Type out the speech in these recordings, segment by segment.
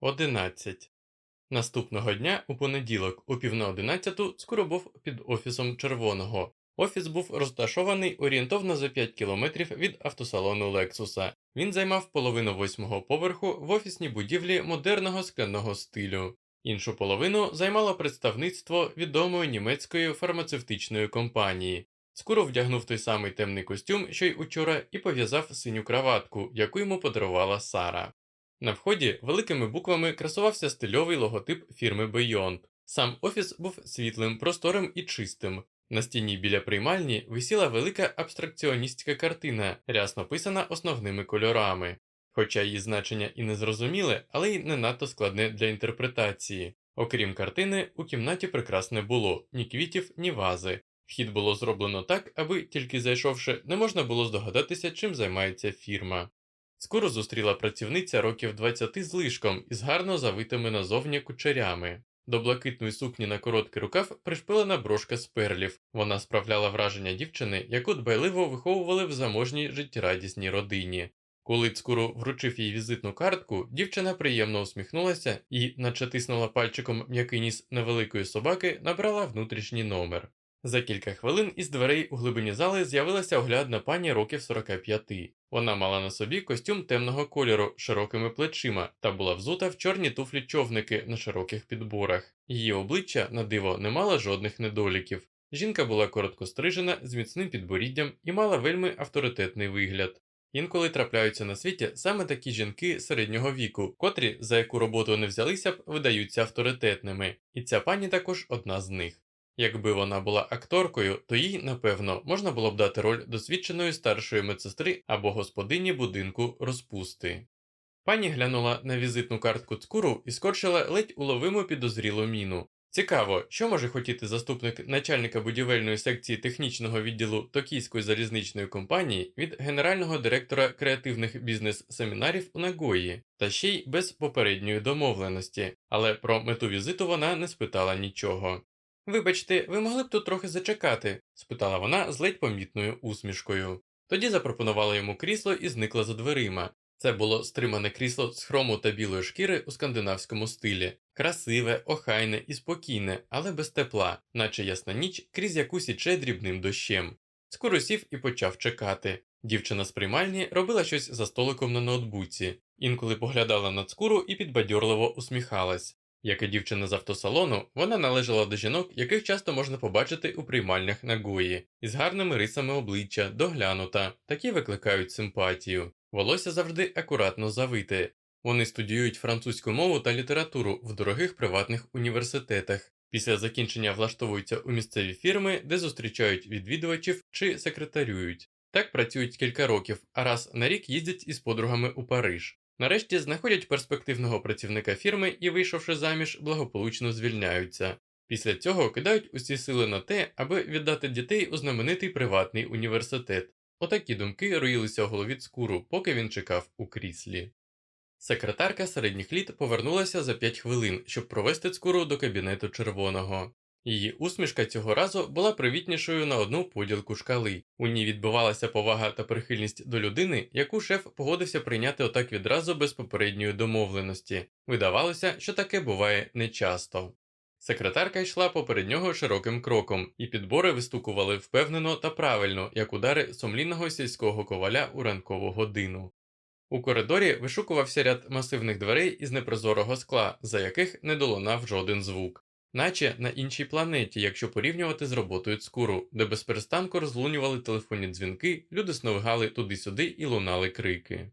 11. Наступного дня, у понеділок, у пів на одинадцяту, скоро був під офісом червоного. Офіс був розташований орієнтовно за 5 кілометрів від автосалону Лексуса. Він займав половину восьмого поверху в офісній будівлі модерного скляного стилю. Іншу половину займало представництво відомої німецької фармацевтичної компанії. Скоро вдягнув той самий темний костюм, що й учора, і пов'язав синю краватку, яку йому подарувала Сара. На вході великими буквами красувався стильовий логотип фірми Beyond. Сам офіс був світлим, просторим і чистим. На стіні біля приймальні висіла велика абстракціоністська картина, рясно писана основними кольорами. Хоча її значення і не зрозуміле, але й не надто складне для інтерпретації. Окрім картини, у кімнаті прикрас не було ні квітів, ні вази. Вхід було зроблено так, аби, тільки зайшовши, не можна було здогадатися, чим займається фірма. Скоро зустріла працівниця років 20 з лишком із гарно завитими назовні кучерями. До блакитної сукні на короткий рукав пришпилена брошка з перлів. Вона справляла враження дівчини, яку дбайливо виховували в заможній життєрадісній родині. Коли Цкуру вручив їй візитну картку, дівчина приємно усміхнулася і, наче тиснула пальчиком м'який ніс невеликої собаки, набрала внутрішній номер. За кілька хвилин із дверей у глибині зали з'явилася оглядна пані років 45. Вона мала на собі костюм темного кольору з широкими плечима та була взута в чорні туфлі човники на широких підборах. Її обличчя, на диво, не мало жодних недоліків. Жінка була коротко стрижена з міцним підборіддям і мала вельми авторитетний вигляд. Інколи трапляються на світі саме такі жінки середнього віку, котрі, за яку роботу не взялися б, видаються авторитетними, і ця пані також одна з них. Якби вона була акторкою, то їй, напевно, можна було б дати роль досвідченої старшої медсестри або господині будинку розпусти. Пані глянула на візитну картку цкуру і скорчила ледь уловиму підозрілу міну. Цікаво, що може хотіти заступник начальника будівельної секції технічного відділу Токійської залізничної компанії від генерального директора креативних бізнес-семінарів у Нагої, та ще й без попередньої домовленості, але про мету візиту вона не спитала нічого. Вибачте, ви могли б тут трохи зачекати? спитала вона з ледь помітною усмішкою. Тоді запропонувала йому крісло і зникла за дверима. Це було стримане крісло з хрому та білої шкіри у скандинавському стилі, красиве, охайне і спокійне, але без тепла, наче ясна ніч крізь яку січе дрібним дощем. Скоро сів і почав чекати. Дівчина з приймальні робила щось за столиком на ноутбуці, інколи поглядала на цкуру і підбадьорливо усміхалась. Як і дівчина з автосалону, вона належала до жінок, яких часто можна побачити у приймальнях на Гої, із гарними рисами обличчя, доглянута, такі викликають симпатію. Волосся завжди акуратно завите. Вони студіюють французьку мову та літературу в дорогих приватних університетах. Після закінчення влаштовуються у місцеві фірми, де зустрічають відвідувачів чи секретарюють. Так працюють кілька років, а раз на рік їздять із подругами у Париж. Нарешті знаходять перспективного працівника фірми і, вийшовши заміж, благополучно звільняються. Після цього кидають усі сили на те, аби віддати дітей у знаменитий приватний університет. Отакі думки роїлися у голові цкуру, поки він чекав у кріслі. Секретарка середніх літ повернулася за 5 хвилин, щоб провести цкуру до кабінету червоного. Її усмішка цього разу була привітнішою на одну поділку шкали. У ній відбувалася повага та прихильність до людини, яку шеф погодився прийняти отак відразу без попередньої домовленості. Видавалося, що таке буває нечасто. Секретарка йшла поперед нього широким кроком, і підбори вистукували впевнено та правильно, як удари сумлінного сільського коваля у ранкову годину. У коридорі вишукувався ряд масивних дверей із непрозорого скла, за яких не долунав жоден звук наче на іншій планеті, якщо порівнювати з роботою цкуру, де безперестанку розлунювали телефонні дзвінки, люди сновигали туди-сюди і лунали крики.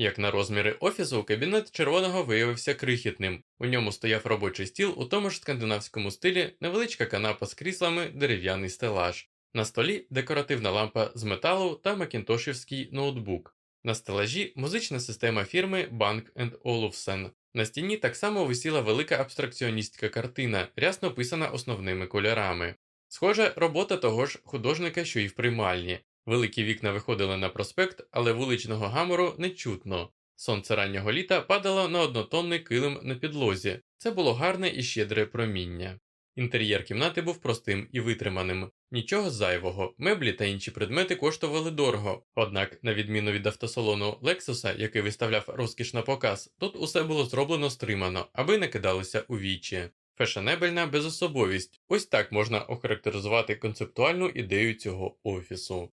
Як на розміри офісу, кабінет червоного виявився крихітним, у ньому стояв робочий стіл у тому ж скандинавському стилі, невеличка канапа з кріслами, дерев'яний стелаж, на столі декоративна лампа з металу та макінтошівський ноутбук. На стелажі музична система фірми Bank Olufsen, на стіні так само висіла велика абстракціоністська картина, рясно писана основними кольорами. Схоже, робота того ж художника, що й в приймальні. Великі вікна виходили на проспект, але вуличного гамору не чутно. Сонце раннього літа падало на однотонний килим на підлозі, це було гарне і щедре проміння. Інтер'єр кімнати був простим і витриманим. Нічого зайвого, меблі та інші предмети коштували дорого. Однак, на відміну від автосалону Лексуса, який виставляв розкіш на показ, тут усе було зроблено стримано, аби не кидалося у вічі. Фешенебельна безособовість ось так можна охарактеризувати концептуальну ідею цього офісу.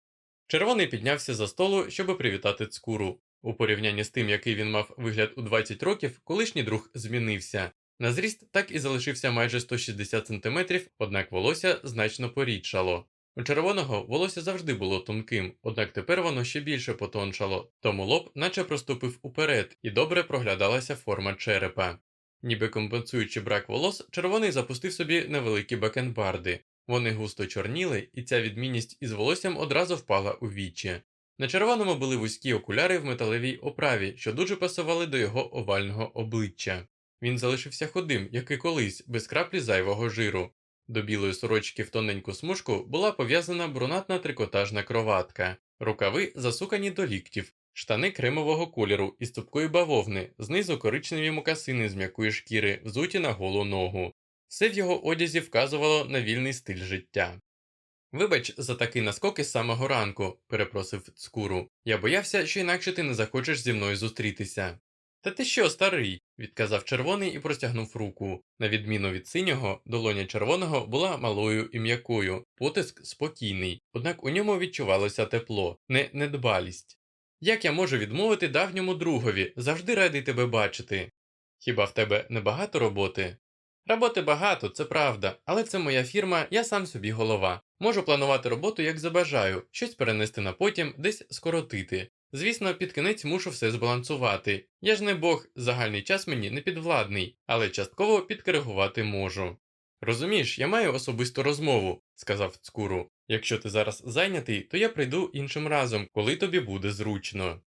Червоний піднявся за столу, щоб привітати цкуру. У порівнянні з тим, який він мав вигляд у 20 років, колишній друг змінився. На зріст так і залишився майже 160 см, однак волосся значно порідшало. У червоного волосся завжди було тонким, однак тепер воно ще більше потоншало, тому лоб наче проступив уперед і добре проглядалася форма черепа. Ніби компенсуючи брак волос, червоний запустив собі невеликі бакенбарди. Вони густо чорніли, і ця відмінність із волоссям одразу впала у вічі. На червоному були вузькі окуляри в металевій оправі, що дуже пасували до його овального обличчя. Він залишився худим, як і колись, без краплі зайвого жиру. До білої сорочки в тоненьку смужку була пов'язана брунатна трикотажна кроватка, рукави засукані до ліктів, штани кремового кольору із цупкої бавовни, знизу коричневі мукасини з м'якої шкіри, взуті на голу ногу. Все в його одязі вказувало на вільний стиль життя. Вибач за такий наскок із самого ранку, перепросив цкуру. Я боявся, що інакше ти не захочеш зі мною зустрітися. Та ти що, старий? відказав червоний і простягнув руку. На відміну від синього, долоня червоного була малою і м'якою, потиск спокійний, однак у ньому відчувалося тепло, не недбалість. Як я можу відмовити давньому другові, завжди радий тебе бачити. Хіба в тебе небагато роботи? Роботи багато, це правда, але це моя фірма, я сам собі голова. Можу планувати роботу як забажаю, щось перенести на потім, десь скоротити. Звісно, під кінець мушу все збалансувати. Я ж не Бог, загальний час мені не підвладний, але частково підкоригувати можу. Розумієш, я маю особисту розмову, сказав цкуру. Якщо ти зараз зайнятий, то я прийду іншим разом, коли тобі буде зручно.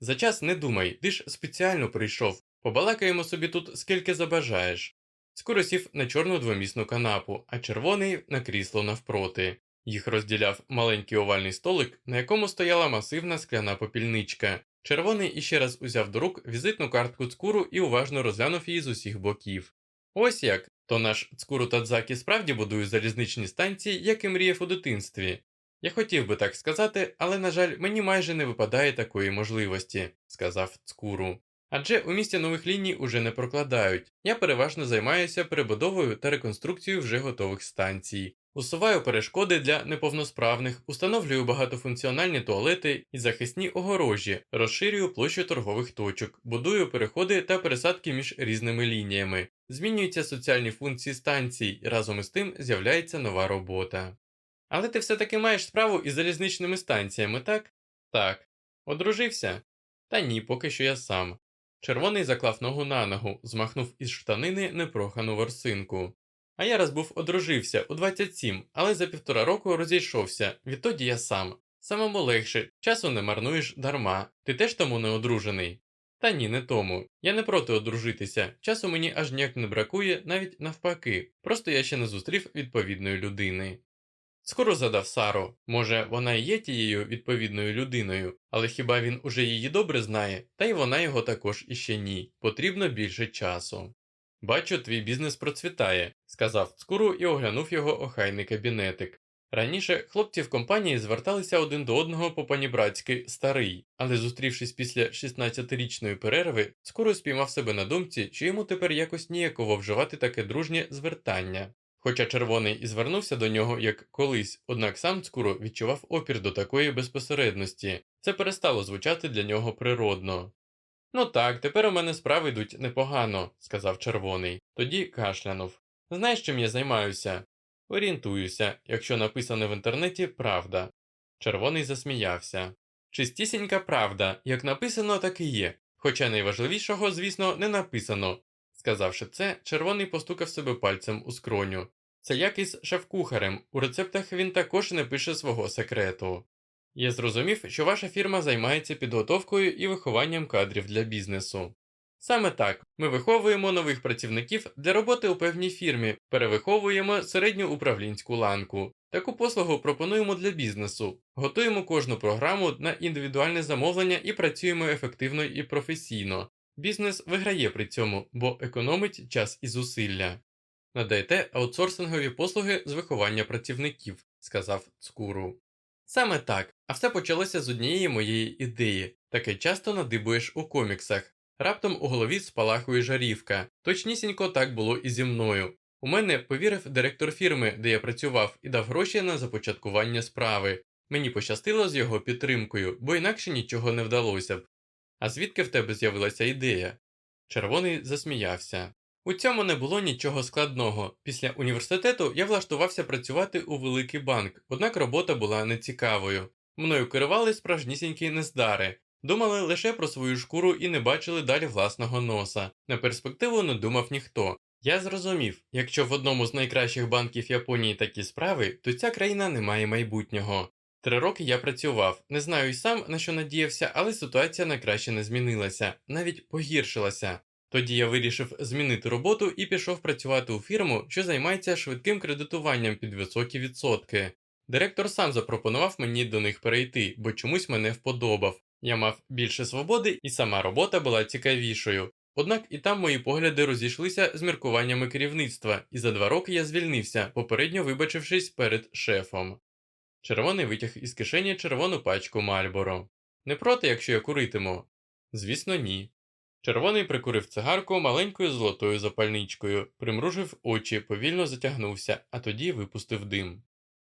За час не думай, ти ж спеціально прийшов, побалакаємо собі тут скільки забажаєш. Скоро сів на чорну двомісну канапу, а червоний на крісло навпроти. Їх розділяв маленький овальний столик, на якому стояла масивна скляна попільничка. Червоний іще раз узяв до рук візитну картку цкуру і уважно розглянув її з усіх боків. Ось як, то наш цкуру Тадзакі справді будує залізничні станції, як і мріяв у дитинстві. Я хотів би так сказати, але, на жаль, мені майже не випадає такої можливості, сказав цкуру. Адже у місті нових ліній уже не прокладають. Я переважно займаюся перебудовою та реконструкцією вже готових станцій. Усуваю перешкоди для неповносправних, установлюю багатофункціональні туалети і захисні огорожі, розширюю площу торгових точок, будую переходи та пересадки між різними лініями, змінюються соціальні функції станцій, і разом із тим з'являється нова робота. Але ти все-таки маєш справу із залізничними станціями, так? Так. Одружився? Та ні, поки що я сам. Червоний заклав ногу на ногу, змахнув із штанини непрохану ворсинку. А я раз був одружився у 27, але за півтора року розійшовся, відтоді я сам. Самому легше, часу не марнуєш дарма, ти теж тому не одружений. Та ні, не тому. Я не проти одружитися, часу мені аж ніяк не бракує, навіть навпаки, просто я ще не зустрів відповідної людини. Скоро задав Сару, може, вона і є тією відповідною людиною, але хіба він уже її добре знає, та й вона його також іще ні, потрібно більше часу. Бачу, твій бізнес процвітає, сказав цкуру і оглянув його охайний кабінетик. Раніше хлопці в компанії зверталися один до одного по панібратськи старий, але зустрівшись після 16-річної перерви, скоро спіймав себе на думці, що йому тепер якось ніяково вживати таке дружнє звертання. Хоча червоний і звернувся до нього як колись, однак сам цкуро відчував опір до такої безпосередності, це перестало звучати для нього природно. Ну так, тепер у мене справи йдуть непогано, сказав червоний, тоді кашлянув. Знаєш, чим я займаюся? Орієнтуюся, якщо написано в інтернеті правда. Червоний засміявся. Чистісінька правда, як написано, так і є, хоча найважливішого, звісно, не написано. Сказавши це, червоний постукав себе пальцем у скроню. Це як із шеф-кухарем, у рецептах він також не пише свого секрету. Я зрозумів, що ваша фірма займається підготовкою і вихованням кадрів для бізнесу. Саме так, ми виховуємо нових працівників для роботи у певній фірмі, перевиховуємо середню управлінську ланку. Таку послугу пропонуємо для бізнесу, готуємо кожну програму на індивідуальне замовлення і працюємо ефективно і професійно. Бізнес виграє при цьому, бо економить час і зусилля. Надаєте аутсорсингові послуги з виховання працівників, сказав Цкуру. Саме так, а все почалося з однієї моєї ідеї. Таке часто надибуєш у коміксах. Раптом у голові спалахує жарівка. Точнісінько так було і зі мною. У мене повірив директор фірми, де я працював, і дав гроші на започаткування справи. Мені пощастило з його підтримкою, бо інакше нічого не вдалося б. А звідки в тебе з'явилася ідея? Червоний засміявся. У цьому не було нічого складного. Після університету я влаштувався працювати у великий банк, однак робота була нецікавою. Мною керували справжнісінькі нездари, думали лише про свою шкуру і не бачили далі власного носа. На перспективу не думав ніхто. Я зрозумів, якщо в одному з найкращих банків Японії такі справи, то ця країна не має майбутнього. Три роки я працював, не знаю й сам на що надіявся, але ситуація на краще не змінилася, навіть погіршилася. Тоді я вирішив змінити роботу і пішов працювати у фірму, що займається швидким кредитуванням під високі відсотки. Директор сам запропонував мені до них перейти, бо чомусь мене вподобав. Я мав більше свободи, і сама робота була цікавішою. Однак і там мої погляди розійшлися з міркуваннями керівництва, і за два роки я звільнився, попередньо вибачившись перед шефом. Червоний витяг із кишені червону пачку Мальборо. Не проти, якщо я куритиму? Звісно, ні. Червоний прикурив цигарку маленькою золотою запальничкою, примружив очі, повільно затягнувся, а тоді випустив дим.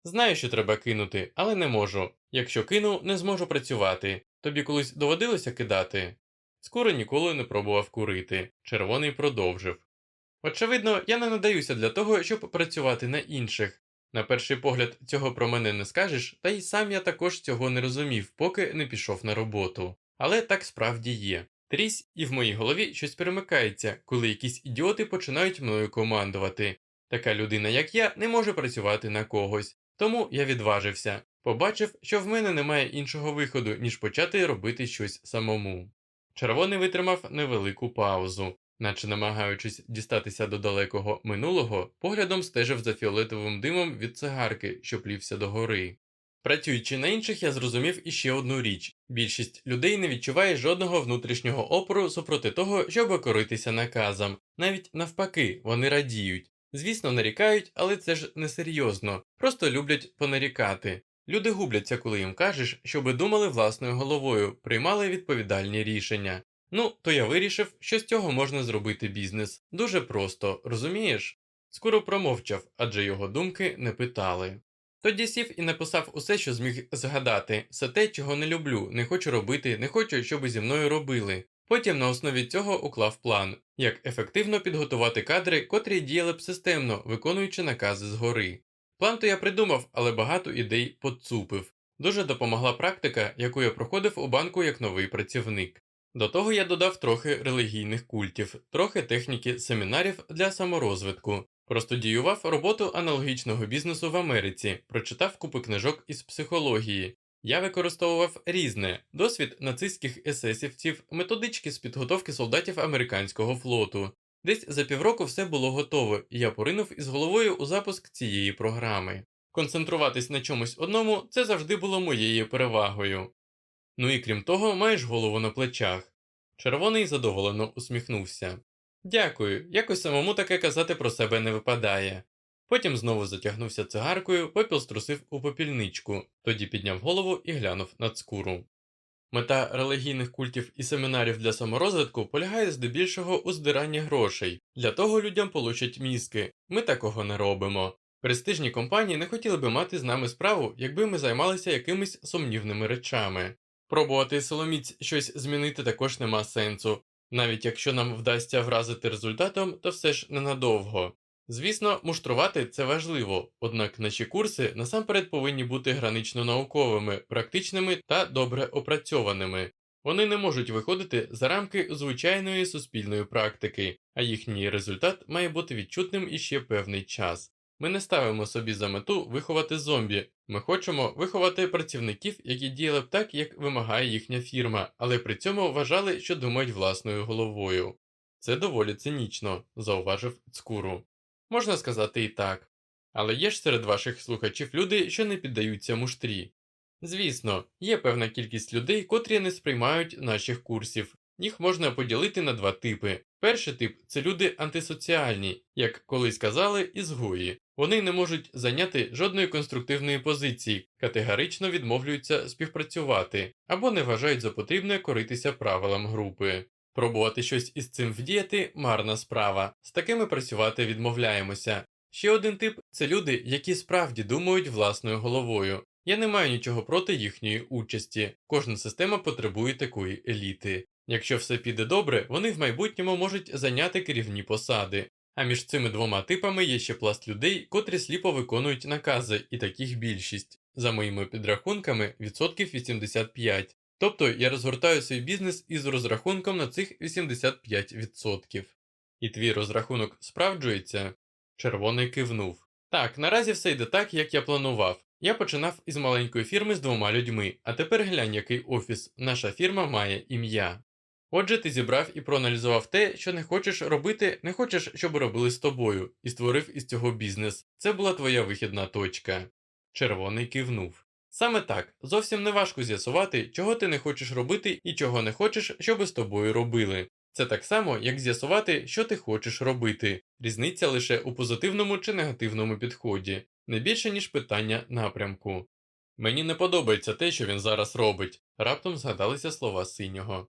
Знаю, що треба кинути, але не можу. Якщо кину, не зможу працювати. Тобі колись доводилося кидати? Скоро ніколи не пробував курити. Червоний продовжив. Очевидно, я не надаюся для того, щоб працювати на інших. На перший погляд, цього про мене не скажеш, та й сам я також цього не розумів, поки не пішов на роботу. Але так справді є. Трісь, і в моїй голові щось перемикається, коли якісь ідіоти починають мною командувати. Така людина, як я, не може працювати на когось, тому я відважився, побачив, що в мене немає іншого виходу, ніж почати робити щось самому. Червоний витримав невелику паузу, наче намагаючись дістатися до далекого минулого, поглядом стежив за фіолетовим димом від цигарки, що плівся догори. Працюючи на інших, я зрозумів іще одну річ більшість людей не відчуває жодного внутрішнього опору супроти того, щоб коритися наказам, навіть навпаки, вони радіють. Звісно, нарікають, але це ж несерйозно, просто люблять понарікати. Люди губляться, коли їм кажеш, щоби думали власною головою, приймали відповідальні рішення. Ну, то я вирішив, що з цього можна зробити бізнес. Дуже просто, розумієш? Скоро промовчав, адже його думки не питали. Тоді сів і написав усе, що зміг згадати, все те, чого не люблю, не хочу робити, не хочу, щоб зі мною робили. Потім на основі цього уклав план, як ефективно підготувати кадри, котрі діяли б системно, виконуючи накази згори. План то я придумав, але багато ідей поцупив. Дуже допомогла практика, яку я проходив у банку як новий працівник. До того я додав трохи релігійних культів, трохи техніки семінарів для саморозвитку, простудіював роботу аналогічного бізнесу в Америці, прочитав купи книжок із психології. Я використовував різне досвід нацистських есесівців, методички з підготовки солдатів американського флоту. Десь за півроку все було готово, і я поринув із головою у запуск цієї програми. Концентруватись на чомусь одному це завжди було моєю перевагою. Ну і крім того, маєш голову на плечах. Червоний задоволено усміхнувся. Дякую, якось самому таке казати про себе не випадає. Потім знову затягнувся цигаркою, попіл струсив у попільничку, тоді підняв голову і глянув на цкуру. Мета релігійних культів і семінарів для саморозвитку полягає здебільшого у здиранні грошей, для того людям получать мізки, ми такого не робимо. Престижні компанії не хотіли би мати з нами справу, якби ми займалися якимись сумнівними речами. Пробувати соломіць щось змінити також нема сенсу, навіть якщо нам вдасться вразити результатом, то все ж ненадовго. Звісно, муштрувати це важливо, однак наші курси насамперед повинні бути гранично науковими, практичними та добре опрацьованими. Вони не можуть виходити за рамки звичайної суспільної практики, а їхній результат має бути відчутним іще певний час. Ми не ставимо собі за мету виховати зомбі, ми хочемо виховати працівників, які діяли б так, як вимагає їхня фірма, але при цьому вважали, що думають власною головою. Це доволі цинічно, зауважив Цкуру. Можна сказати і так. Але є ж серед ваших слухачів люди, що не піддаються муштрі. Звісно, є певна кількість людей, котрі не сприймають наших курсів. Їх можна поділити на два типи Перший тип це люди антисоціальні, як колись казали, ізгої. Вони не можуть зайняти жодної конструктивної позиції, категорично відмовлюються співпрацювати або не вважають за потрібне коритися правилам групи. Пробувати щось із цим вдіяти марна справа. З такими працювати відмовляємося. Ще один тип це люди, які справді думають власною головою. Я не маю нічого проти їхньої участі. Кожна система потребує такої еліти. Якщо все піде добре, вони в майбутньому можуть зайняти керівні посади. А між цими двома типами є ще пласт людей, котрі сліпо виконують накази, і таких більшість. За моїми підрахунками, відсотків 85. Тобто я розгортаю свій бізнес із розрахунком на цих 85%. І твій розрахунок справджується? Червоний кивнув. Так, наразі все йде так, як я планував. Я починав із маленької фірми з двома людьми, а тепер глянь, який офіс. Наша фірма має ім'я. Отже, ти зібрав і проаналізував те, що не хочеш робити, не хочеш, щоб робили з тобою, і створив із цього бізнес. Це була твоя вихідна точка. Червоний кивнув. Саме так, зовсім не важко з'ясувати, чого ти не хочеш робити і чого не хочеш, щоб з тобою робили. Це так само, як з'ясувати, що ти хочеш робити. Різниця лише у позитивному чи негативному підході, не більше, ніж питання напрямку. Мені не подобається те, що він зараз робить, раптом згадалися слова синього.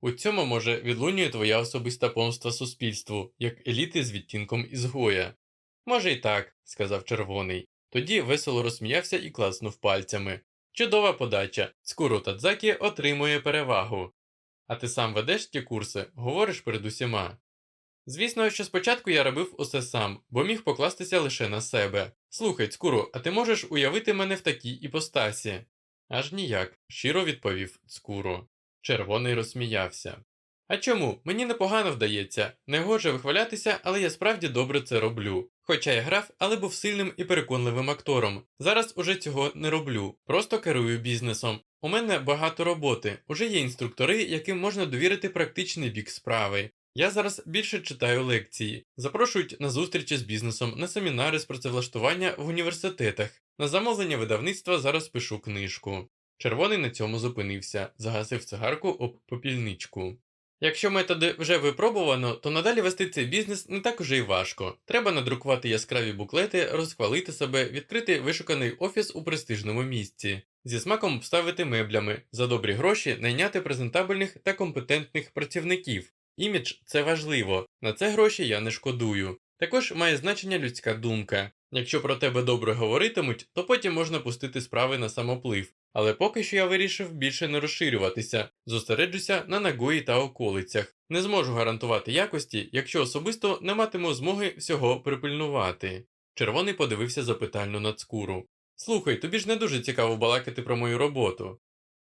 У цьому, може, відлунює твоя особиста помста суспільству, як еліти з відтінком ізгоя. Може й так, сказав червоний. Тоді весело розсміявся і класнув пальцями. Чудова подача. Скуру Тадзакі отримує перевагу. А ти сам ведеш ті курси, говориш перед усіма. Звісно, що спочатку я робив усе сам, бо міг покластися лише на себе. Слухай, Цкуру, а ти можеш уявити мене в такій іпостасі? Аж ніяк, щиро відповів Цкуру. Червоний розсміявся. А чому? Мені непогано вдається. Не гоже вихвалятися, але я справді добре це роблю. Хоча я грав, але був сильним і переконливим актором. Зараз уже цього не роблю, просто керую бізнесом. У мене багато роботи, уже є інструктори, яким можна довірити практичний бік справи. Я зараз більше читаю лекції, запрошують на зустрічі з бізнесом, на семінари з працевлаштування в університетах. На замовлення видавництва зараз пишу книжку. Червоний на цьому зупинився, загасив цигарку об попільничку. Якщо методи вже випробувано, то надалі вести цей бізнес не так уже й важко. Треба надрукувати яскраві буклети, розхвалити себе, відкрити вишуканий офіс у престижному місці, зі смаком обставити меблями, за добрі гроші найняти презентабельних та компетентних працівників. Імідж це важливо, на це гроші я не шкодую. Також має значення людська думка. Якщо про тебе добре говоритимуть, то потім можна пустити справи на самоплив. Але поки що я вирішив більше не розширюватися, зосереджуся на нагої та околицях. Не зможу гарантувати якості, якщо особисто не матиму змоги всього припильнувати. Червоний подивився запитально на цкуру. Слухай, тобі ж не дуже цікаво балакати про мою роботу.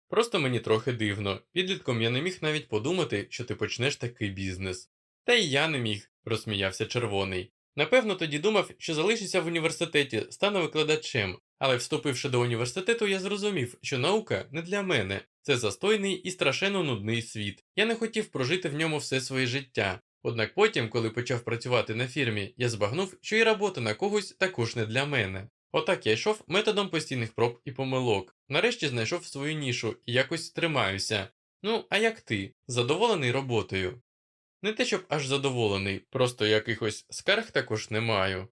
Просто мені трохи дивно, підлітком я не міг навіть подумати, що ти почнеш такий бізнес. Та й я не міг, розсміявся червоний. Напевно, тоді думав, що залишуся в університеті, стану викладачем, але вступивши до університету, я зрозумів, що наука не для мене, це застойний і страшенно нудний світ. Я не хотів прожити в ньому все своє життя. Однак потім, коли почав працювати на фірмі, я збагнув, що і робота на когось також не для мене. Отак я йшов методом постійних проб і помилок. Нарешті знайшов свою нішу і якось тримаюся. Ну, а як ти? Задоволений роботою? Не те, щоб аж задоволений, просто якихось скарг також не маю.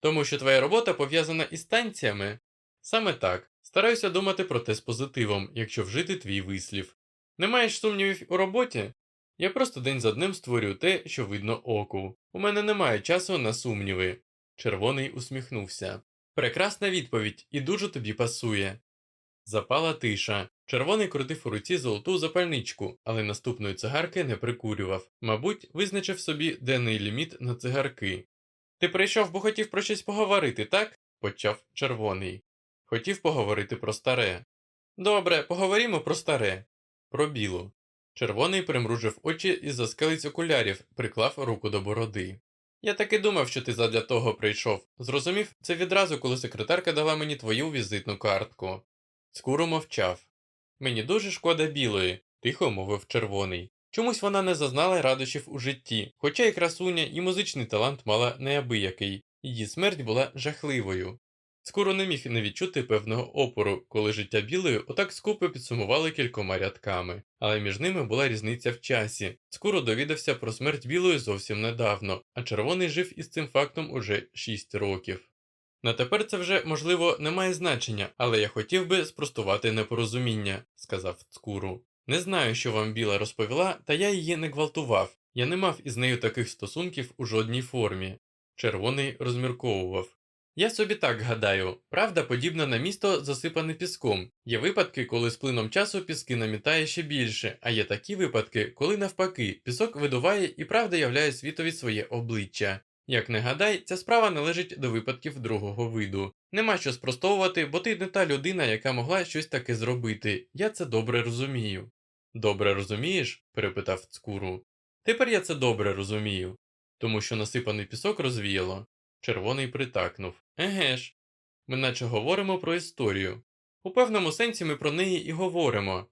Тому що твоя робота пов'язана із станціями? Саме так. Стараюся думати про те з позитивом, якщо вжити твій вислів. Не маєш сумнівів у роботі? Я просто день за днем створюю те, що видно оку. У мене немає часу на сумніви. Червоний усміхнувся. Прекрасна відповідь і дуже тобі пасує. Запала тиша. Червоний крутив у руці золоту запальничку, але наступної цигарки не прикурював. Мабуть, визначив собі денний ліміт на цигарки. Ти прийшов, бо хотів про щось поговорити, так? почав червоний. Хотів поговорити про старе. Добре, поговоримо про старе. Про білу. Червоний примружив очі і заскалиць окулярів, приклав руку до бороди. Я так і думав, що ти задля того прийшов. Зрозумів це відразу, коли секретарка дала мені твою візитну картку. Скуро мовчав. Мені дуже шкода білої, тихо мовив червоний. Чомусь вона не зазнала радощів у житті, хоча і красуня, і музичний талант мала неабиякий, її смерть була жахливою. Скоро не міг не відчути певного опору, коли життя білої отак скупо підсумували кількома рядками, але між ними була різниця в часі. Скоро довідався про смерть білої зовсім недавно, а червоний жив із цим фактом уже 6 років. На тепер це вже, можливо, не має значення, але я хотів би спростувати непорозуміння, сказав Цкуру. Не знаю, що вам біла розповіла, та я її не гвалтував. Я не мав із нею таких стосунків у жодній формі. Червоний розмірковував. Я собі так гадаю, правда подібна на місто засипане піском. Є випадки, коли з плином часу піски намітає ще більше, а є такі випадки, коли навпаки пісок видуває і правда являє світові своє обличчя. Як не гадай, ця справа належить до випадків другого виду. Нема що спростовувати, бо ти не та людина, яка могла щось таке зробити. Я це добре розумію. Добре розумієш? перепитав цкуру. Тепер я це добре розумію, тому що насипаний пісок розвіяло. Червоний притакнув. Еге ж. Ми наче говоримо про історію. У певному сенсі ми про неї і говоримо.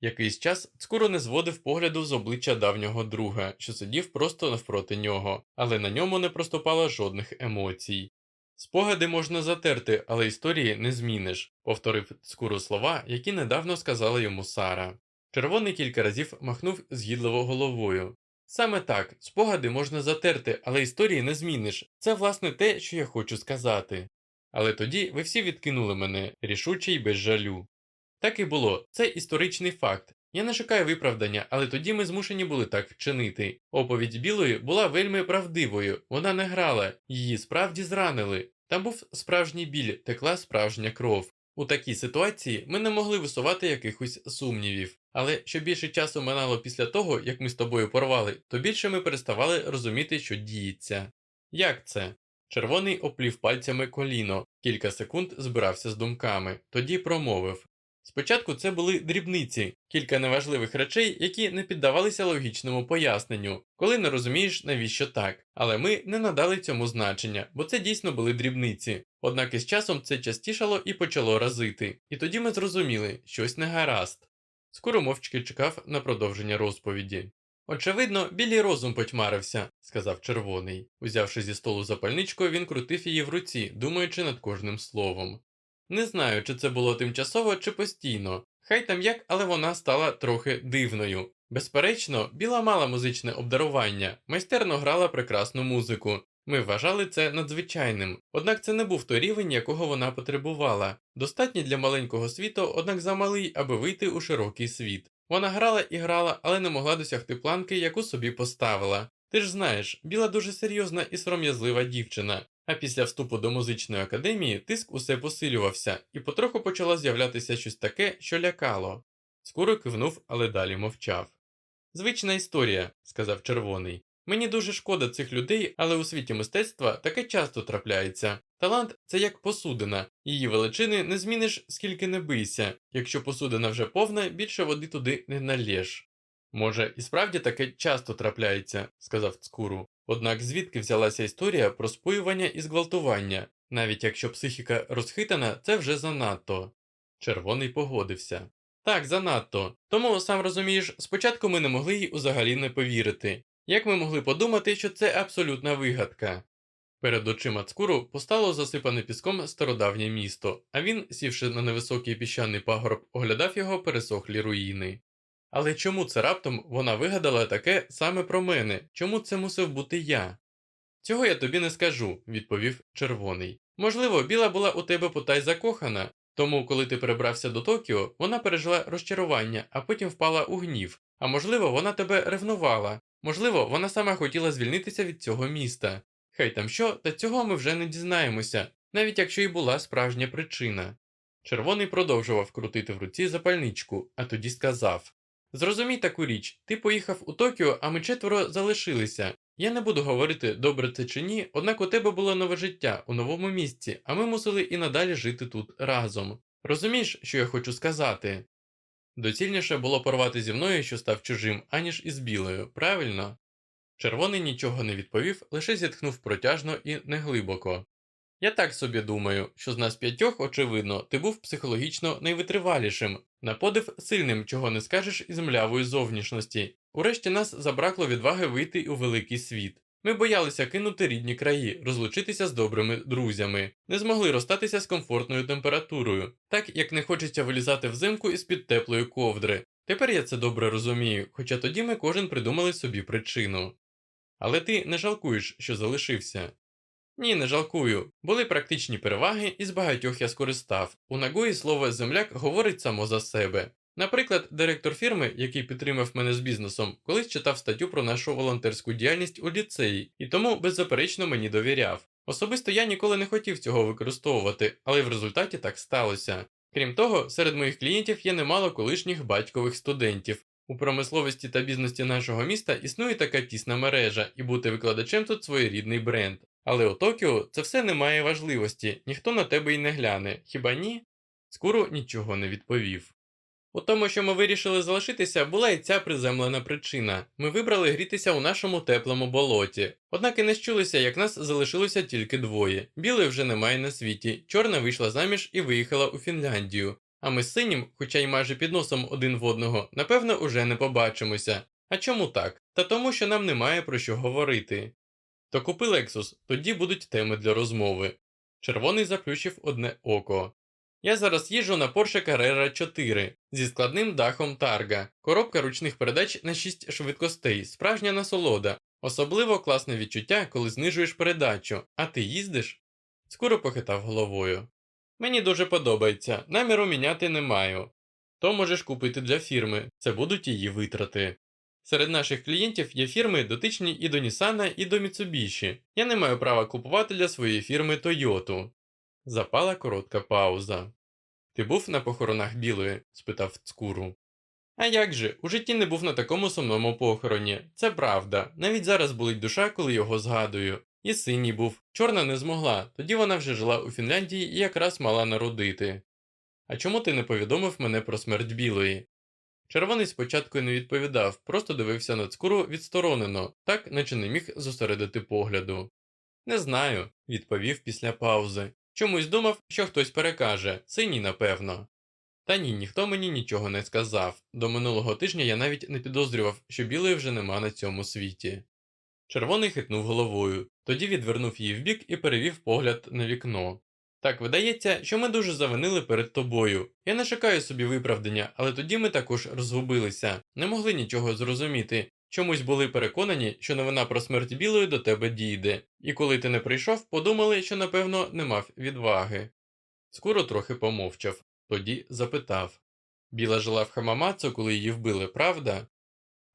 Якийсь час Цкуро не зводив погляду з обличчя давнього друга, що сидів просто навпроти нього, але на ньому не проступало жодних емоцій. Спогади можна затерти, але історії не зміниш, повторив Цкуро слова, які недавно сказала йому Сара. Червоний кілька разів махнув згідливо головою. Саме так, спогади можна затерти, але історії не зміниш. Це власне те, що я хочу сказати. Але тоді ви всі відкинули мене, рішуче й без жалю. Так і було, це історичний факт. Я не шукаю виправдання, але тоді ми змушені були так вчинити. Оповідь білої була вельми правдивою, вона не грала, її справді зранили. Там був справжній біль, текла справжня кров. У такій ситуації ми не могли висувати якихось сумнівів, але що більше часу минало після того, як ми з тобою порвали, то більше ми переставали розуміти, що діється. Як це? Червоний оплів пальцями коліно, кілька секунд збирався з думками, тоді промовив Спочатку це були дрібниці, кілька неважливих речей, які не піддавалися логічному поясненню, коли не розумієш, навіщо так. Але ми не надали цьому значення, бо це дійсно були дрібниці. Однак із часом це частішало і почало разити, і тоді ми зрозуміли, щось не гаразд. Скоро мовчки чекав на продовження розповіді. Очевидно, білий розум потьмарився, сказав червоний. Узявши зі столу запальничку, він крутив її в руці, думаючи над кожним словом. Не знаю, чи це було тимчасово, чи постійно. Хай там як, але вона стала трохи дивною. Безперечно, біла мала музичне обдарування, майстерно грала прекрасну музику. Ми вважали це надзвичайним, однак це не був той рівень, якого вона потребувала. Достатній для маленького світу, однак замалий, аби вийти у широкий світ. Вона грала і грала, але не могла досягти планки, яку собі поставила. Ти ж знаєш, біла дуже серйозна і сором'язлива дівчина, а після вступу до музичної академії тиск усе посилювався, і потроху почало з'являтися щось таке, що лякало. Скоро кивнув, але далі мовчав. Звична історія, сказав червоний. Мені дуже шкода цих людей, але у світі мистецтва таке часто трапляється. Талант це як посудина, її величини не зміниш, скільки не бийся. Якщо посудина вже повна, більше води туди не налєш. Може, і справді таке часто трапляється, сказав Цкуру. Однак звідки взялася історія про споювання і зґвалтування, навіть якщо психіка розхитана, це вже занадто. Червоний погодився. Так, занадто. Тому, сам розумієш, спочатку ми не могли їй взагалі не повірити. Як ми могли подумати, що це абсолютна вигадка? Перед очима Цкуру постало засипане піском стародавнє місто, а він, сівши на невисокий піщаний пагорб, оглядав його пересохлі руїни. Але чому це раптом вона вигадала таке саме про мене? Чому це мусив бути я? Цього я тобі не скажу, відповів червоний. Можливо, біла була у тебе потай закохана, тому, коли ти перебрався до Токіо, вона пережила розчарування, а потім впала у гнів. А можливо, вона тебе ревнувала, можливо, вона сама хотіла звільнитися від цього міста. Хай там що, та цього ми вже не дізнаємося, навіть якщо й була справжня причина. Червоний продовжував крутити в руці запальничку, а тоді сказав Зрозумій таку річ, ти поїхав у Токіо, а ми четверо залишилися. Я не буду говорити, добре це чи ні, однак у тебе було нове життя у новому місці, а ми мусили і надалі жити тут разом. Розумієш, що я хочу сказати? Доцільніше було порвати зі мною, що став чужим, аніж із білою, правильно? Червоний нічого не відповів, лише зітхнув протяжно і неглибоко. Я так собі думаю, що з нас п'ятьох, очевидно, ти був психологічно найвитривалішим, на подив сильним, чого не скажеш із млявої зовнішності. Урешті нас забракло відваги вийти у великий світ. Ми боялися кинути рідні краї, розлучитися з добрими друзями, не змогли розстатися з комфортною температурою, так як не хочеться вилізати взимку із під теплої ковдри. Тепер я це добре розумію, хоча тоді ми кожен придумали собі причину. Але ти не жалкуєш, що залишився. Ні, не жалкую. Були практичні переваги, і з багатьох я скористав. У Нагої слово земляк говорить само за себе. Наприклад, директор фірми, який підтримав мене з бізнесом, колись читав статтю про нашу волонтерську діяльність у ліцеї, і тому беззаперечно мені довіряв. Особисто я ніколи не хотів цього використовувати, але в результаті так сталося. Крім того, серед моїх клієнтів є немало колишніх батькових студентів. У промисловості та бізнесі нашого міста існує така тісна мережа, і бути викладачем тут своєрідний бренд. Але у Токіо це все не має важливості, ніхто на тебе й не гляне, хіба ні? Скоро нічого не відповів. У тому, що ми вирішили залишитися, була і ця приземлена причина. Ми вибрали грітися у нашому теплому болоті. Однак і не щулися, як нас залишилося тільки двоє. Білої вже немає на світі, чорна вийшла заміж і виїхала у Фінляндію. А ми з синім, хоча й майже під носом один в одного, напевно, уже не побачимося. А чому так? Та тому, що нам немає про що говорити. То купи Lexus, тоді будуть теми для розмови. Червоний заплющив одне око. Я зараз їжджу на Porsche Carrera 4 зі складним дахом Targa, коробка ручних передач на 6 швидкостей, справжня насолода, особливо класне відчуття, коли знижуєш передачу, а ти їздиш? Скоро похитав головою. Мені дуже подобається, наміру міняти не маю. То можеш купити для фірми, це будуть її витрати. Серед наших клієнтів є фірми дотичні і до Nissan, і до Mitsubishi. Я не маю права купувати для своєї фірми Toyota. Запала коротка пауза. Ти був на похоронах білої? спитав цкуру. А як же, у житті не був на такому сумному похороні. Це правда. Навіть зараз болить душа, коли його згадую. І синій був. Чорна не змогла, тоді вона вже жила у Фінляндії і якраз мала народити. А чому ти не повідомив мене про смерть білої? Червоний спочатку не відповідав, просто дивився на цкуру відсторонено, так наче не міг зосередити погляду. Не знаю, відповів після паузи. Чомусь думав, що хтось перекаже, синій, напевно. Та ні, ніхто мені нічого не сказав. До минулого тижня я навіть не підозрював, що білої вже нема на цьому світі. Червоний хитнув головою, тоді відвернув її вбік і перевів погляд на вікно. Так, видається, що ми дуже завинили перед тобою. Я не шукаю собі виправдання, але тоді ми також розгубилися, не могли нічого зрозуміти. Чомусь були переконані, що новина про смерть білої до тебе дійде, і коли ти не прийшов, подумали, що напевно не мав відваги. Скоро трохи помовчав, тоді запитав Біла жила в Хамамацу, коли її вбили, правда?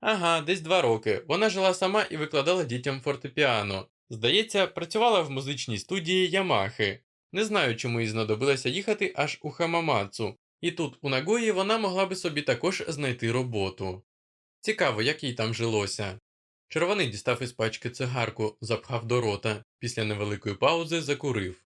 Ага, десь два роки. Вона жила сама і викладала дітям фортепіано. Здається, працювала в музичній студії Ямахи. Не знаю, чому їй знадобилося їхати аж у Хамамацу, і тут, у Нагої, вона могла би собі також знайти роботу. Цікаво, як їй там жилося. Червоний дістав із пачки цигарку, запхав до рота, після невеликої паузи закурив.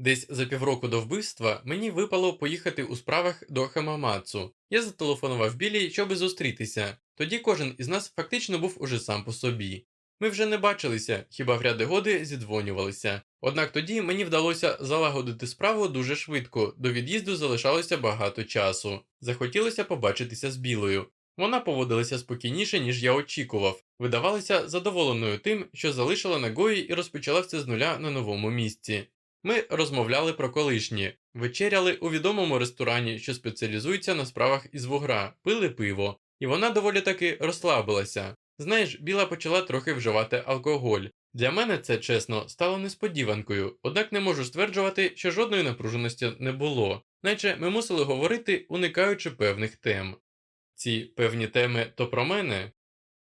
Десь за півроку до вбивства мені випало поїхати у справах до Хамамацу. Я зателефонував білій, щоби зустрітися. Тоді кожен із нас фактично був уже сам по собі. Ми вже не бачилися, хіба в ряди годи зідзвонювалися. Однак тоді мені вдалося залагодити справу дуже швидко, до від'їзду залишалося багато часу. Захотілося побачитися з білою. Вона поводилася спокійніше, ніж я очікував, видавалася задоволеною тим, що залишила нагої і розпочала все з нуля на новому місці. Ми розмовляли про колишні, вечеряли у відомому ресторані, що спеціалізується на справах із вугра, пили пиво, і вона доволі таки розслабилася. Знаєш, біла почала трохи вживати алкоголь. Для мене це, чесно, стало несподіванкою, однак не можу стверджувати, що жодної напруженості не було, наче ми мусили говорити, уникаючи певних тем. Ці певні теми то про мене.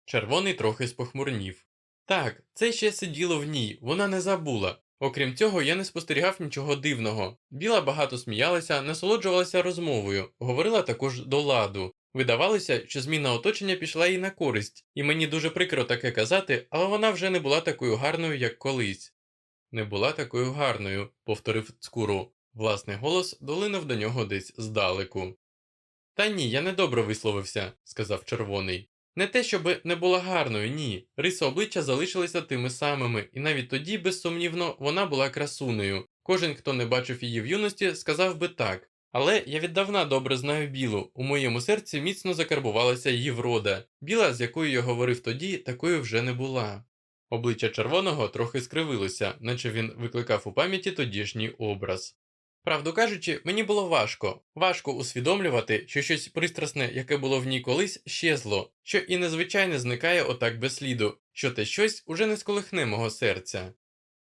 Червоний трохи спохмурнів. Так, це ще сиділо в ній, вона не забула. Окрім цього, я не спостерігав нічого дивного. Біла багато сміялася, насолоджувалася розмовою, говорила також до ладу. Видавалося, що зміна оточення пішла їй на користь, і мені дуже прикро таке казати, але вона вже не була такою гарною, як колись. Не була такою гарною, повторив цкуру. Власний голос долинув до нього десь здалеку. Та ні, я недобре висловився, сказав червоний. Не те, щоб не була гарною, ні. Риси обличчя залишилися тими самими, і навіть тоді, безсумнівно, вона була красунею. Кожен, хто не бачив її в юності, сказав би так. Але я віддавна добре знаю білу, у моєму серці міцно закарбувалася її врода. Біла, з якою я говорив тоді, такою вже не була. Обличчя червоного трохи скривилося, наче він викликав у пам'яті тодішній образ. Правду кажучи, мені було важко, важко усвідомлювати, що щось пристрасне, яке було в ній колись, щезло, що і незвичайне зникає отак без сліду, що те щось уже не сколихне мого серця.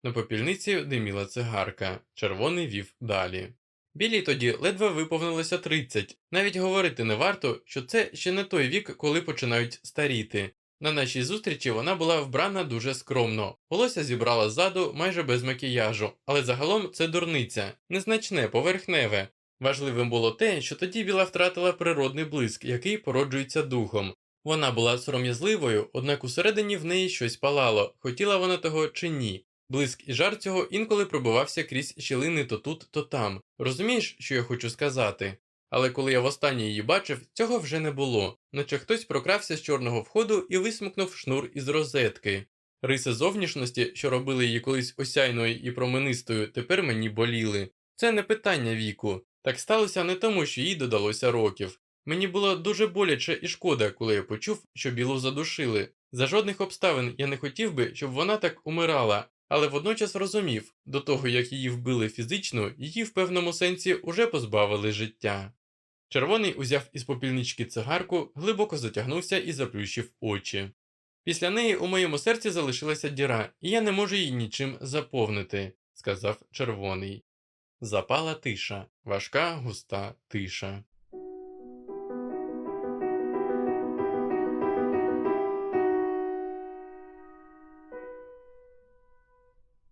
На попільниці диміла цигарка, червоний вів далі. Білій тоді ледве виповнилося 30. Навіть говорити не варто, що це ще не той вік, коли починають старіти. На нашій зустрічі вона була вбрана дуже скромно, волосся зібрала ззаду майже без макіяжу, але загалом це дурниця, незначне, поверхневе. Важливим було те, що тоді біла втратила природний блиск, який породжується духом. Вона була сором'язливою, однак усередині в неї щось палало, хотіла вона того чи ні. Блиск і жар цього інколи пробивався крізь щілини то тут, то там. Розумієш, що я хочу сказати? Але коли я востаннє її бачив, цього вже не було, наче хтось прокрався з чорного входу і висмикнув шнур із розетки. Риси зовнішності, що робили її колись осяйною і променистою, тепер мені боліли. Це не питання віку. Так сталося не тому, що їй додалося років. Мені було дуже боляче і шкода, коли я почув, що білу задушили. За жодних обставин я не хотів би, щоб вона так умирала, але водночас розумів, до того як її вбили фізично, її в певному сенсі уже позбавили життя. Червоний узяв із попільнички цигарку, глибоко затягнувся і заплющив очі. Після неї у моєму серці залишилася діра, і я не можу її нічим заповнити, сказав червоний. Запала тиша, важка густа тиша.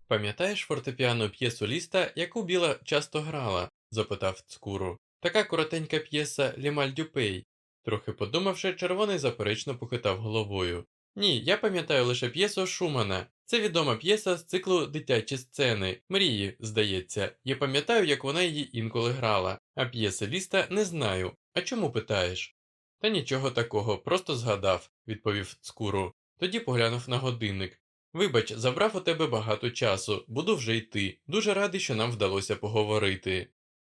Пам'ятаєш фортепіано п'єсу ліста, яку Біла часто грала? запитав цкуру. Така коротенька п'єса Лімаль Дюпей. Трохи подумавши, червоний заперечно похитав головою. Ні, я пам'ятаю лише п'єсу Шумана. Це відома п'єса з циклу дитячі сцени, мрії, здається. Я пам'ятаю, як вона її інколи грала, а п'єси ліста не знаю. А чому питаєш? Та нічого такого, просто згадав, відповів цкуру. Тоді поглянув на годинник. Вибач, забрав у тебе багато часу, буду вже йти. Дуже радий, що нам вдалося поговорити.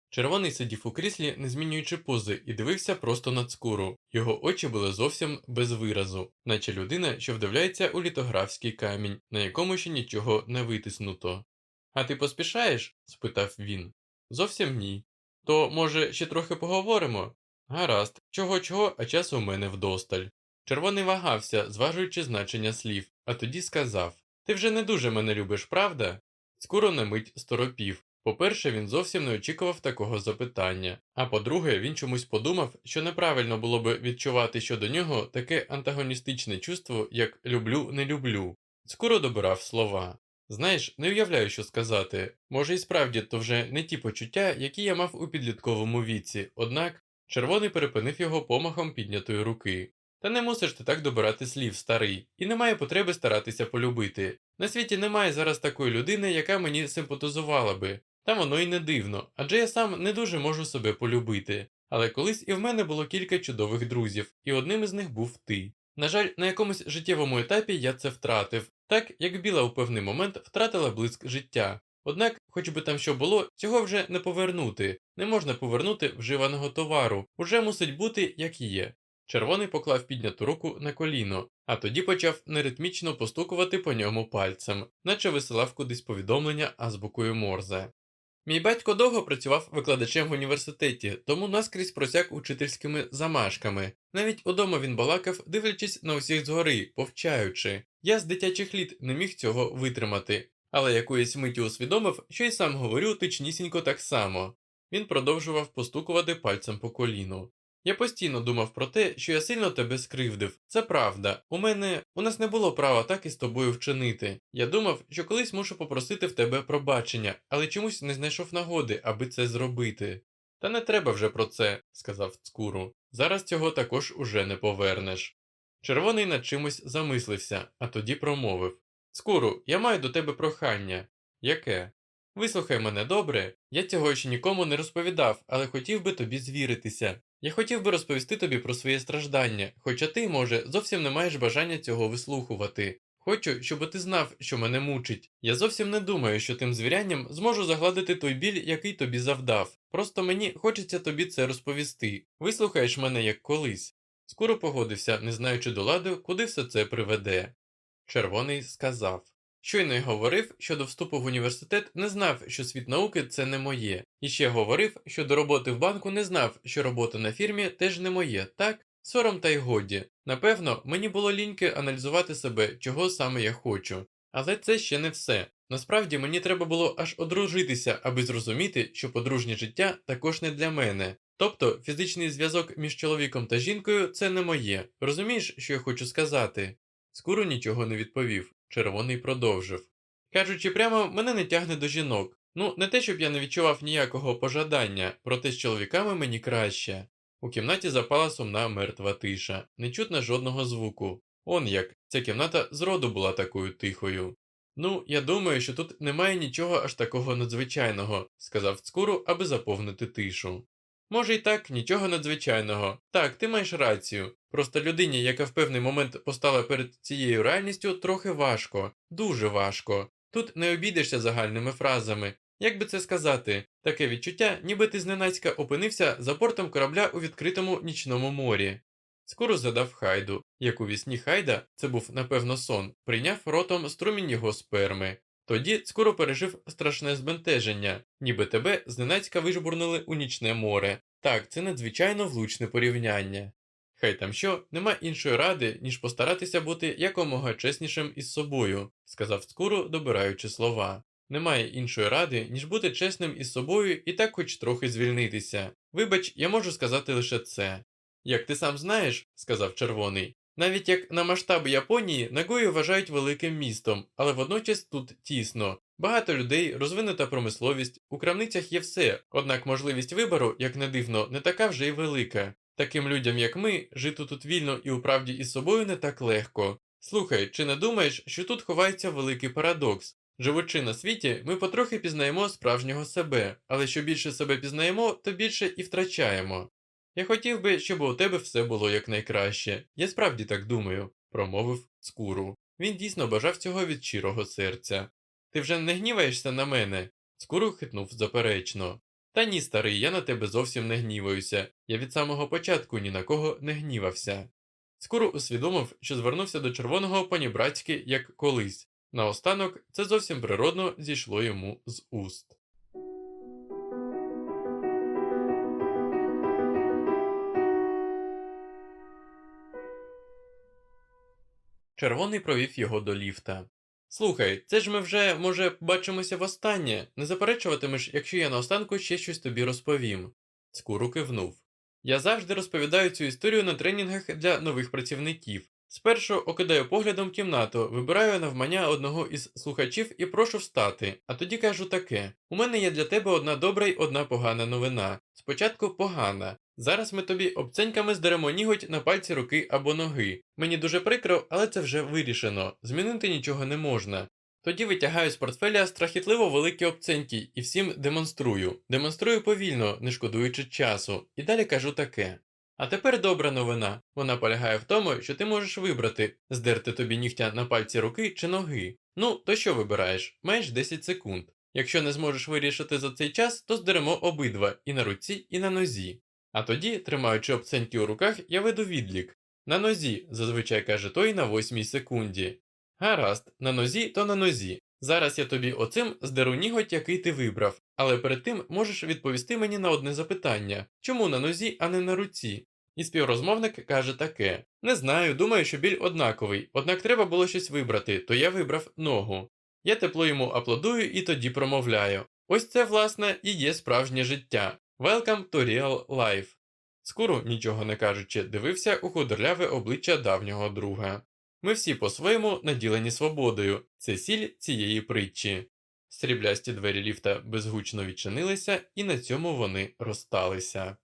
Червоний сидів у кріслі, не змінюючи пози, і дивився просто на цкуру. Його очі були зовсім без виразу, наче людина, що вдивляється у літографський камінь, на якому ще нічого не витиснуто. А ти поспішаєш? спитав він. Зовсім ні. То, може, ще трохи поговоримо? Гаразд, чого чого, а часу у мене вдосталь. Червоний вагався, зважуючи значення слів, а тоді сказав Ти вже не дуже мене любиш, правда? Скоро на мить сторопів. По-перше, він зовсім не очікував такого запитання, а по-друге, він чомусь подумав, що неправильно було би відчувати щодо нього таке антагоністичне чувство, як люблю, не люблю. Скоро добирав слова. Знаєш, не уявляю, що сказати. Може, і справді то вже не ті почуття, які я мав у підлітковому віці, однак червоний перепинив його помахом піднятої руки. Та не мусиш ти так добирати слів, старий, і немає потреби старатися полюбити. На світі немає зараз такої людини, яка мені симпатизувала би, та воно й не дивно, адже я сам не дуже можу себе полюбити. Але колись і в мене було кілька чудових друзів, і одним із них був ти. На жаль, на якомусь життєвому етапі я це втратив, так як біла у певний момент втратила блиск життя. Однак, хоч би там що було, цього вже не повернути, не можна повернути вживаного товару, уже мусить бути як є. Червоний поклав підняту руку на коліно, а тоді почав неритмічно постукувати по ньому пальцем, наче висилав кудись повідомлення азбукою Морзе. Мій батько довго працював викладачем в університеті, тому наскрізь просяк учительськими замашками. Навіть удома він балакав, дивлячись на усіх згори, повчаючи. Я з дитячих літ не міг цього витримати, але якоїсь миті усвідомив, що й сам говорю точнісінько так само. Він продовжував постукувати пальцем по коліну. Я постійно думав про те, що я сильно тебе скривдив. Це правда. У мене у нас не було права так із тобою вчинити. Я думав, що колись мушу попросити в тебе пробачення, але чомусь не знайшов нагоди, аби це зробити. Та не треба вже про це, сказав цкуру. Зараз цього також уже не повернеш. Червоний над чимось замислився, а тоді промовив Скуру, я маю до тебе прохання. Яке? Вислухай мене добре, я цього ще нікому не розповідав, але хотів би тобі звіритися. Я хотів би розповісти тобі про своє страждання, хоча ти, може, зовсім не маєш бажання цього вислухувати. Хочу, щоб ти знав, що мене мучить. Я зовсім не думаю, що тим звірянням зможу загладити той біль, який тобі завдав. Просто мені хочеться тобі це розповісти. Вислухаєш мене як колись. Скоро погодився, не знаючи до ладу, куди все це приведе. Червоний сказав. Щойно й говорив, що до вступу в університет не знав, що світ науки це не моє, і ще говорив, що до роботи в банку не знав, що робота на фірмі теж не моє, так? Сором та й годі. Напевно, мені було ліньки аналізувати себе, чого саме я хочу. Але це ще не все. Насправді мені треба було аж одружитися, аби зрозуміти, що подружнє життя також не для мене. Тобто фізичний зв'язок між чоловіком та жінкою це не моє. Розумієш, що я хочу сказати? Скуру нічого не відповів. Червоний продовжив. Кажучи прямо, мене не тягне до жінок. Ну, не те, щоб я не відчував ніякого пожадання, проте з чоловіками мені краще. У кімнаті запала сумна мертва тиша, не чутно жодного звуку. Он як, ця кімната зроду була такою тихою. Ну, я думаю, що тут немає нічого аж такого надзвичайного, сказав Цкуру, аби заповнити тишу. Може й так, нічого надзвичайного. Так, ти маєш рацію. Просто людині, яка в певний момент постала перед цією реальністю, трохи важко, дуже важко. Тут не обійдешся загальними фразами. Як би це сказати, таке відчуття, ніби ти зненацька опинився за бортом корабля у відкритому нічному морі. Скоро задав Хайду, як у вісні Хайда, це був напевно сон, прийняв ротом струмінь його сперми. Тоді скоро пережив страшне збентеження, ніби тебе зненацька вижбурнули у нічне море. Так, це надзвичайно влучне порівняння. Хай там що, нема іншої ради, ніж постаратися бути якомога чеснішим із собою, сказав Скуру, добираючи слова. Немає іншої ради, ніж бути чесним із собою і так хоч трохи звільнитися. Вибач, я можу сказати лише це. Як ти сам знаєш, сказав червоний, навіть як на масштаби Японії Нагою вважають великим містом, але водночас тут тісно. Багато людей, розвинута промисловість, у крамницях є все, однак можливість вибору, як не дивно, не така вже й велика. Таким людям, як ми, жити тут вільно і у правді із собою не так легко. Слухай, чи не думаєш, що тут ховається великий парадокс? Живучи на світі, ми потрохи пізнаємо справжнього себе, але що більше себе пізнаємо, то більше і втрачаємо. Я хотів би, щоб у тебе все було якнайкраще. Я справді так думаю, промовив Скуру. Він дійсно бажав цього від щирого серця. Ти вже не гніваєшся на мене? Скуру хитнув заперечно. Та ні, старий, я на тебе зовсім не гніваюся. Я від самого початку ні на кого не гнівався. Скуру усвідомив, що звернувся до червоного панібратськи як колись. Наостанок це зовсім природно зійшло йому з уст. Червоний провів його до ліфта. Слухай, це ж ми вже, може, бачимося востаннє. Не заперечуватимеш, якщо я наостанку ще щось тобі розповім. Скуру кивнув. Я завжди розповідаю цю історію на тренінгах для нових працівників. Спершу окидаю поглядом кімнату, вибираю навмання одного із слухачів і прошу встати, а тоді кажу таке: у мене є для тебе одна добра й одна погана новина. Спочатку погана. Зараз ми тобі обценьками здеремо ніготь на пальці руки або ноги. Мені дуже прикро, але це вже вирішено. Змінити нічого не можна. Тоді витягаю з портфеля страхітливо великі обценьки і всім демонструю. Демонструю повільно, не шкодуючи часу, і далі кажу таке. А тепер добра новина. Вона полягає в тому, що ти можеш вибрати, здерти тобі нігтя на пальці руки чи ноги. Ну, то що вибираєш? Маєш 10 секунд. Якщо не зможеш вирішити за цей час, то здеремо обидва і на руці, і на нозі. А тоді, тримаючи обценьки у руках, я веду відлік. На нозі, зазвичай каже той на восьмій секунді. Гаразд, на нозі, то на нозі. Зараз я тобі оцим здеру ніготь, який ти вибрав, але перед тим можеш відповісти мені на одне запитання чому на нозі, а не на руці? І співрозмовник каже таке: Не знаю, думаю, що біль однаковий, однак треба було щось вибрати, то я вибрав ногу. Я тепло йому аплодую і тоді промовляю. Ось це, власне, і є справжнє життя. Welcome to real life. Скоро, нічого не кажучи, дивився у худорляве обличчя давнього друга. Ми всі по-своєму наділені свободою, це сіль цієї притчі. Сріблясті двері ліфта безгучно відчинилися, і на цьому вони розсталися.